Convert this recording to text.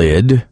lid.